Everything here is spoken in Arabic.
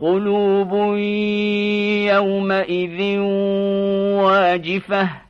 قلوب يومئذ واجفة.